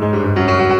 Música